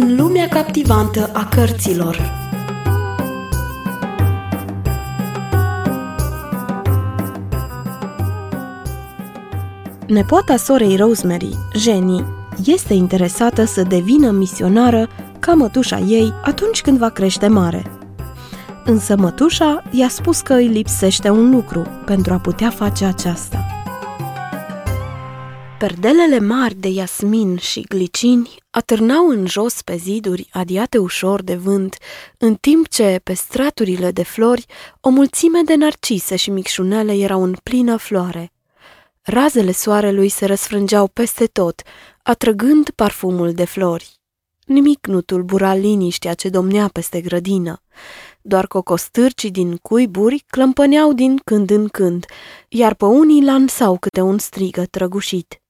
În lumea captivantă a cărților Nepoata sorei Rosemary, Jenny, este interesată să devină misionară ca mătușa ei atunci când va crește mare. Însă mătușa i-a spus că îi lipsește un lucru pentru a putea face aceasta. Perdelele mari de iasmin și glicini atârnau în jos pe ziduri adiate ușor de vânt, în timp ce, pe straturile de flori, o mulțime de narcise și micșunele erau în plină floare. Razele soarelui se răsfrângeau peste tot, atrăgând parfumul de flori. Nimic nu tulbura liniștea ce domnea peste grădină. Doar cocostârcii din cuiburi clămpăneau din când în când, iar pe unii lansau câte un strigă trăgușit.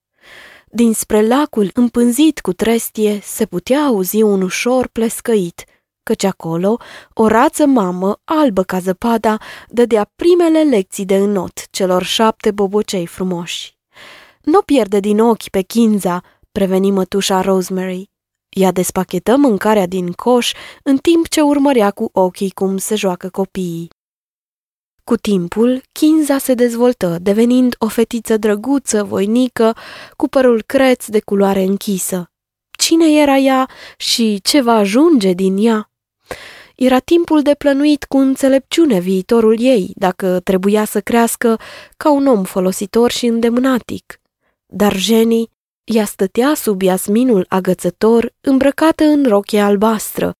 Dinspre lacul împânzit cu trestie se putea auzi un ușor plescăit, căci acolo o rață mamă, albă ca zăpada, dădea primele lecții de înot celor șapte bobocei frumoși. Nu pierde din ochi pe Kinza, preveni mătușa Rosemary. Ea despachetă mâncarea din coș în timp ce urmărea cu ochii cum se joacă copiii. Cu timpul, Kinza se dezvoltă, devenind o fetiță drăguță, voinică, cu părul creț de culoare închisă. Cine era ea și ce va ajunge din ea? Era timpul de plănuit cu înțelepciune viitorul ei, dacă trebuia să crească ca un om folositor și îndemânatic. Dar Jenny, ea stătea sub iasminul agățător, îmbrăcată în rochie albastră,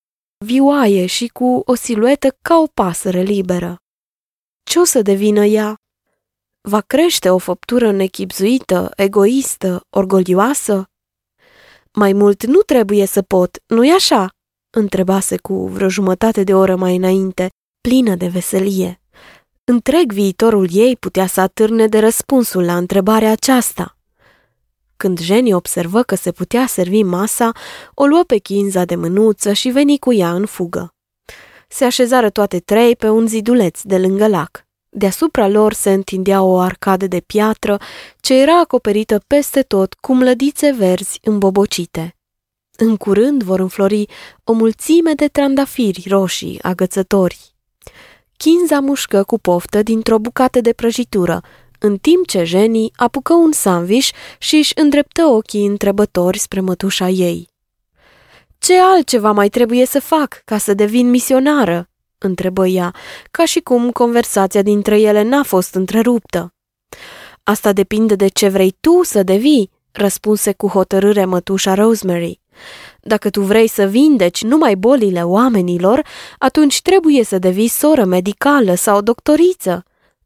vioaie și cu o siluetă ca o pasăre liberă. Ce o să devină ea? Va crește o făptură nechipzuită, egoistă, orgolioasă? Mai mult nu trebuie să pot, nu-i așa? întrebase cu vreo jumătate de oră mai înainte, plină de veselie. Întreg viitorul ei putea să atârne de răspunsul la întrebarea aceasta. Când Jenny observă că se putea servi masa, o luă pe chinza de mânuță și veni cu ea în fugă. Se așezară toate trei pe un ziduleț de lângă lac. Deasupra lor se întindea o arcadă de piatră ce era acoperită peste tot cu mlădițe verzi îmbobocite. În curând vor înflori o mulțime de trandafiri roșii agățători. Chinza mușcă cu poftă dintr-o bucată de prăjitură, în timp ce Jenny apucă un sandwich și își îndreptă ochii întrebători spre mătușa ei. Ce altceva mai trebuie să fac ca să devin misionară?" întrebă ea, ca și cum conversația dintre ele n-a fost întreruptă. Asta depinde de ce vrei tu să devii, răspunse cu hotărâre mătușa Rosemary. Dacă tu vrei să vindeci numai bolile oamenilor, atunci trebuie să devii soră medicală sau doctoriță.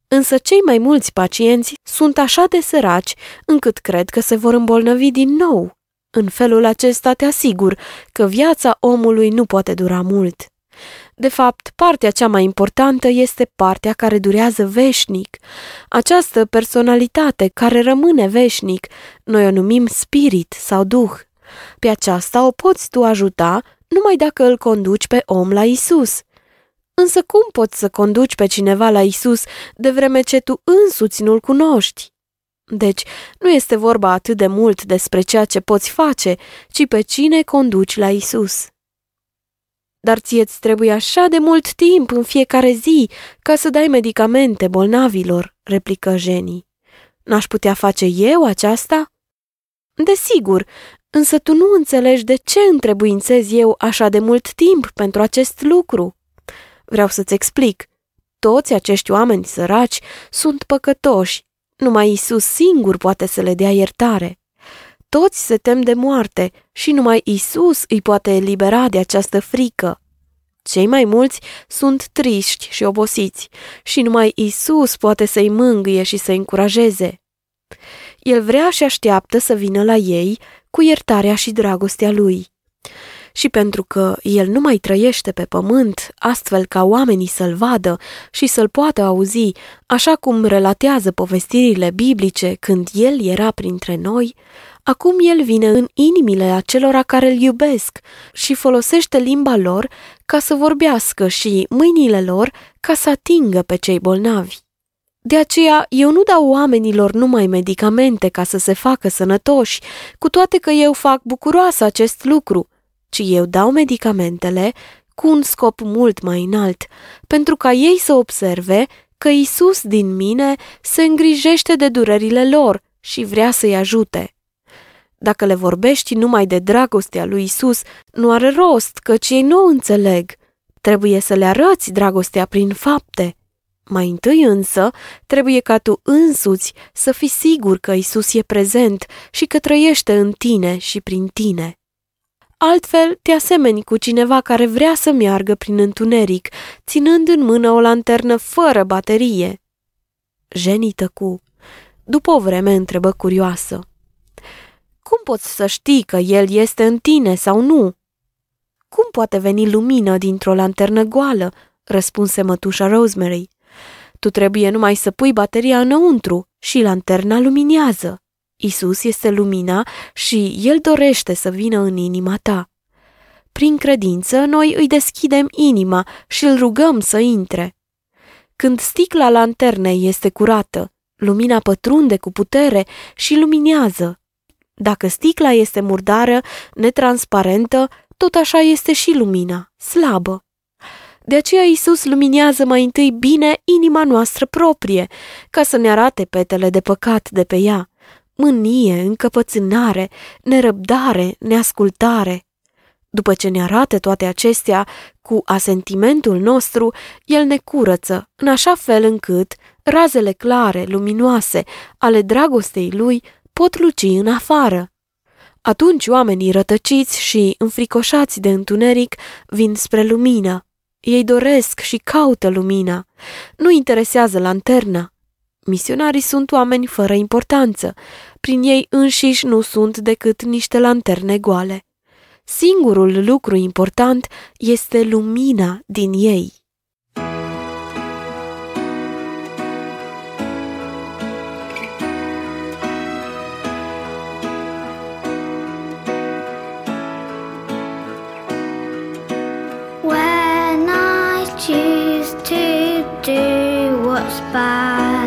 Însă cei mai mulți pacienți sunt așa de săraci încât cred că se vor îmbolnăvi din nou. În felul acesta te asigur că viața omului nu poate dura mult. De fapt, partea cea mai importantă este partea care durează veșnic. Această personalitate care rămâne veșnic, noi o numim spirit sau duh. Pe aceasta o poți tu ajuta numai dacă îl conduci pe om la Isus. Însă cum poți să conduci pe cineva la Isus de vreme ce tu însuți nu-l cunoști? Deci, nu este vorba atât de mult despre ceea ce poți face, ci pe cine conduci la Isus. Dar ție-ți trebuie așa de mult timp în fiecare zi ca să dai medicamente bolnavilor, replică Jenny. N-aș putea face eu aceasta? Desigur, însă tu nu înțelegi de ce întrebuințez eu așa de mult timp pentru acest lucru. Vreau să-ți explic. Toți acești oameni săraci sunt păcătoși. Numai Isus singur poate să le dea iertare. Toți se tem de moarte și numai Isus îi poate elibera de această frică. Cei mai mulți sunt triști și obosiți și numai Isus poate să-i mângâie și să-i încurajeze. El vrea și așteaptă să vină la ei cu iertarea și dragostea lui. Și pentru că el nu mai trăiește pe pământ, astfel ca oamenii să-l vadă și să-l poată auzi, așa cum relatează povestirile biblice când el era printre noi, Acum el vine în inimile acelora care îl iubesc și folosește limba lor ca să vorbească și mâinile lor ca să atingă pe cei bolnavi. De aceea, eu nu dau oamenilor numai medicamente ca să se facă sănătoși, cu toate că eu fac bucuroasă acest lucru. Ci eu dau medicamentele cu un scop mult mai înalt, pentru ca ei să observe că Isus din mine se îngrijește de durerile lor și vrea să-i ajute. Dacă le vorbești numai de dragostea lui Isus, nu are rost, căci ei nu înțeleg. Trebuie să le arăți dragostea prin fapte. Mai întâi însă, trebuie ca tu însuți să fii sigur că Isus e prezent și că trăiește în tine și prin tine. Altfel, te asemeni cu cineva care vrea să meargă prin întuneric, ținând în mână o lanternă fără baterie. Jenny tăcu. După o vreme întrebă curioasă. Cum poți să știi că el este în tine sau nu? Cum poate veni lumină dintr-o lanternă goală? răspunse mătușa Rosemary. Tu trebuie numai să pui bateria înăuntru și lanterna luminează. Isus este lumina și El dorește să vină în inima ta. Prin credință, noi îi deschidem inima și îl rugăm să intre. Când sticla lanternei este curată, lumina pătrunde cu putere și luminează. Dacă sticla este murdară, netransparentă, tot așa este și lumina, slabă. De aceea Isus luminează mai întâi bine inima noastră proprie, ca să ne arate petele de păcat de pe ea, mânie, încăpățânare, nerăbdare, neascultare. După ce ne arată toate acestea cu asentimentul nostru, el ne curăță, în așa fel încât razele clare, luminoase, ale dragostei lui pot luci în afară. Atunci oamenii rătăciți și înfricoșați de întuneric vin spre lumină. Ei doresc și caută lumina. Nu interesează lanterna. Misionarii sunt oameni fără importanță. Prin ei înșiși nu sunt decât niște lanterne goale. Singurul lucru important este lumina din ei. bad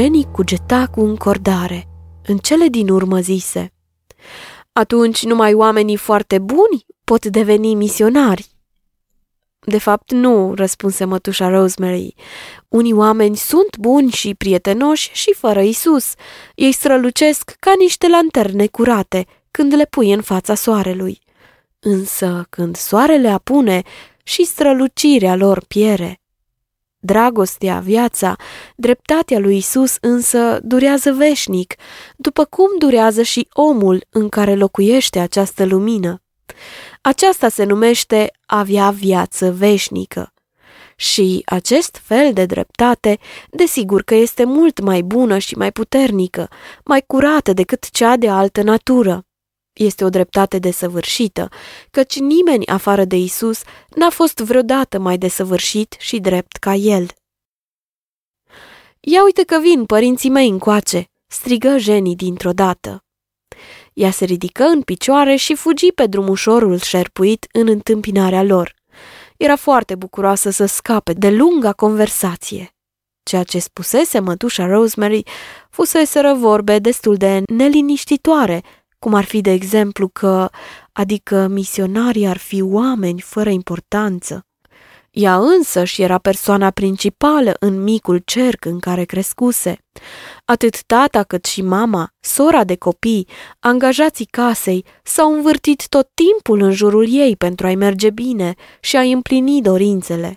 Jenny cugeta cu încordare. În cele din urmă zise, Atunci numai oamenii foarte buni pot deveni misionari. De fapt, nu, răspunse mătușa Rosemary. Unii oameni sunt buni și prietenoși și fără Isus. Ei strălucesc ca niște lanterne curate când le pui în fața soarelui. Însă, când soarele apune, și strălucirea lor piere. Dragostea, viața, dreptatea lui Isus însă durează veșnic, după cum durează și omul în care locuiește această lumină. Aceasta se numește avea viață veșnică. Și acest fel de dreptate, desigur că este mult mai bună și mai puternică, mai curată decât cea de altă natură. Este o dreptate desăvârșită, căci nimeni afară de Isus n-a fost vreodată mai desăvârșit și drept ca el. Ia uite că vin părinții mei încoace, strigă Jenny dintr-o dată. Ea se ridică în picioare și fugi pe drumușorul șerpuit în întâmpinarea lor. Era foarte bucuroasă să scape de lunga conversație. Ceea ce spusese mătușa Rosemary fuseseră vorbe destul de neliniștitoare, cum ar fi de exemplu că, adică misionarii ar fi oameni fără importanță. Ea însă și era persoana principală în micul cerc în care crescuse. Atât tata cât și mama, sora de copii, angajații casei, s-au învârtit tot timpul în jurul ei pentru a-i merge bine și a-i împlini dorințele.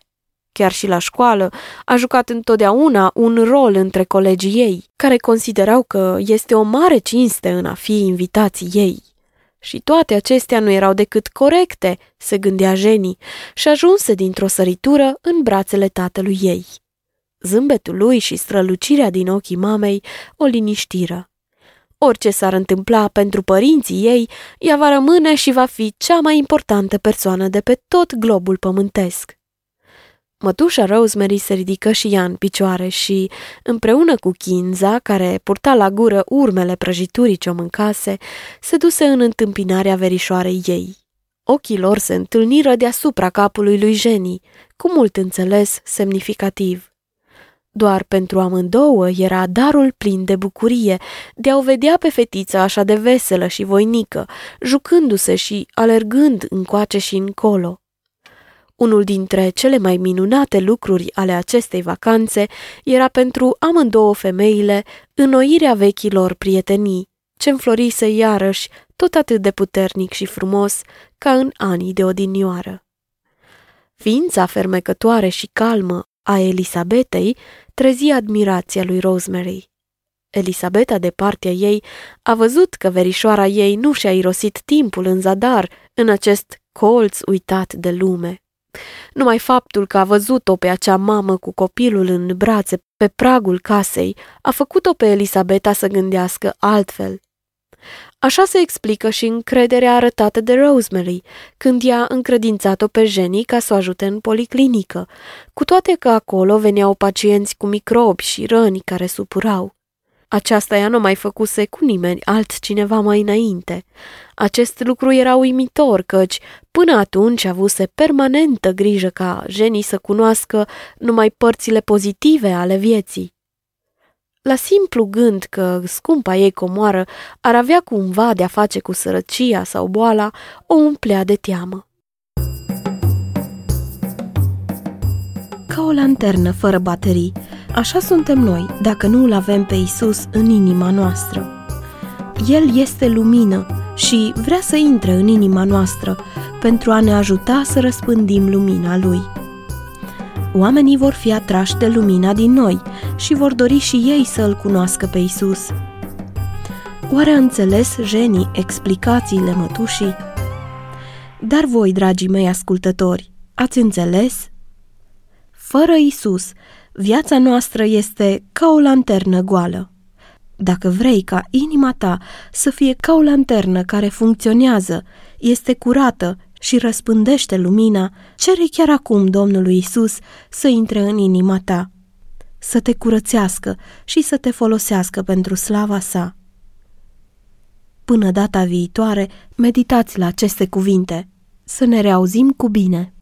Chiar și la școală a jucat întotdeauna un rol între colegii ei, care considerau că este o mare cinste în a fi invitații ei. Și toate acestea nu erau decât corecte, se gândea Jenny, și ajunse dintr-o săritură în brațele tatălui ei. Zâmbetul lui și strălucirea din ochii mamei o liniștiră. Orice s-ar întâmpla pentru părinții ei, ea va rămâne și va fi cea mai importantă persoană de pe tot globul pământesc. Mătușa Rosemary se ridică și ea în picioare și, împreună cu Kinza, care purta la gură urmele prăjiturii ce o mâncase, se duse în întâmpinarea verișoarei ei. Ochii lor se întâlniră deasupra capului lui Jenny, cu mult înțeles semnificativ. Doar pentru amândouă era darul plin de bucurie de a o vedea pe fetița așa de veselă și voinică, jucându-se și alergând încoace și încolo. Unul dintre cele mai minunate lucruri ale acestei vacanțe era pentru amândouă femeile înnoirea vechilor prietenii, ce înflorise iarăși tot atât de puternic și frumos ca în anii de odinioară. Ființa fermecătoare și calmă a Elisabetei trezi admirația lui Rosemary. Elisabeta de partea ei a văzut că verișoara ei nu și-a irosit timpul în zadar în acest colț uitat de lume. Numai faptul că a văzut-o pe acea mamă cu copilul în brațe pe pragul casei a făcut-o pe Elisabeta să gândească altfel. Așa se explică și încrederea arătată de Rosemary, când i-a încredințat-o pe Jenny ca să o ajute în policlinică, cu toate că acolo veneau pacienți cu microbi și răni care supurau. Aceasta ea nu mai făcuse cu nimeni altcineva mai înainte. Acest lucru era uimitor, căci până atunci avuse permanentă grijă ca Jenny să cunoască numai părțile pozitive ale vieții. La simplu gând că scumpa ei comoară ar avea cumva de-a face cu sărăcia sau boala, o umplea de teamă. Ca o lanternă fără baterii, Așa suntem noi dacă nu îl avem pe Isus în inima noastră. El este lumină și vrea să intre în inima noastră pentru a ne ajuta să răspândim lumina Lui. Oamenii vor fi atrași de lumina din noi și vor dori și ei să îl cunoască pe Isus. Oare a înțeles Jenny explicațiile mătușii? Dar voi, dragii mei ascultători, ați înțeles? Fără Isus, Viața noastră este ca o lanternă goală. Dacă vrei ca inima ta să fie ca o lanternă care funcționează, este curată și răspândește lumina, cere chiar acum Domnului Isus să intre în inima ta, să te curățească și să te folosească pentru slava sa. Până data viitoare, meditați la aceste cuvinte. Să ne reauzim cu bine!